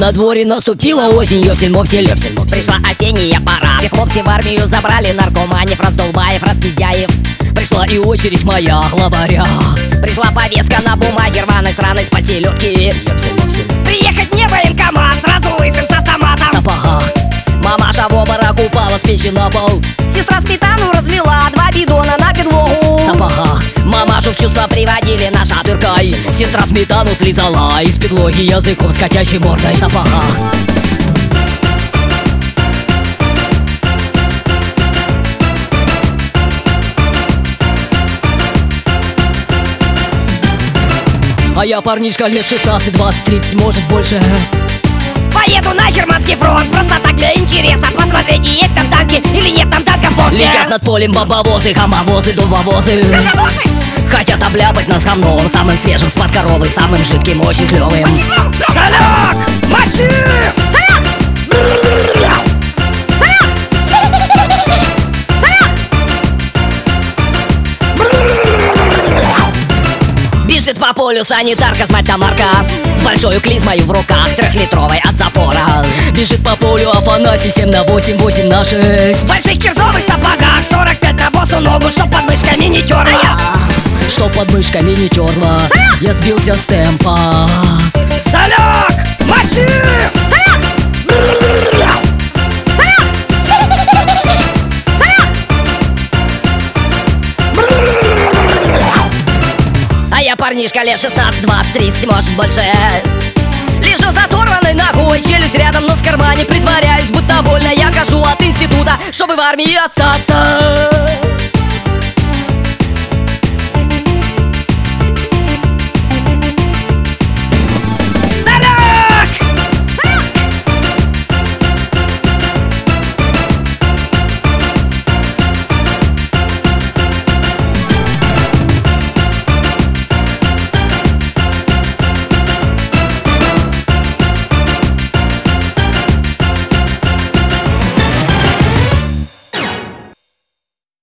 На дворе наступила осень, ёпсель, мопсель, ёпсель, мопсель. Пришла осенняя пора. Всех хлопцев в армию забрали наркоманев, раздолбаев, распиздяев Пришла и очередь моя главаря. Пришла повестка на бумаге рваной сраной с селедки Ёпсель, мопсель Приехать мне военкомат, сразу лысым с автоматом. В сапогах. Мамаша в обморок упала с печи на пол. Сестра сметану разлила, два бидона на бедлогу. В сапогах Мамашу в чувство приводили наша дыркой Сестра сметану слизала из подлоги языком с котячей мордой В сапогах. А я парнишка лет 16, 20, 30, может больше. Поеду на Германский фронт, просто так для интереса. Посмотреть, есть там танки или нет там танков вовсе. Летят над полем бабовозы, хамовозы, дубовозы. Газовозы! Хотят обляпать нас говном Самым свежим с-под коровы, самым жидким, очень клевым Соляк! Мочи! Соляк! Соляк! Соляк! Бежит по полю санитарка, звать Тамарка С большой клизмою в руках, трехлитровой от запора Бежит по полю Афанасий 7 на 8, 8 на 6 В больших кирзовых сапогах 45 на босу ногу, чтоб под мышками не терла Что под мышками не терла Я сбился с темпа Соляк! Мочи! Соляк! Соляк! Соляк! А я парнишка лет 16, 20, 30, может больше Лежу с оторванной ногой, челюсть рядом, но с кармане Притворяюсь, будто больно я хожу от института Чтобы в армии остаться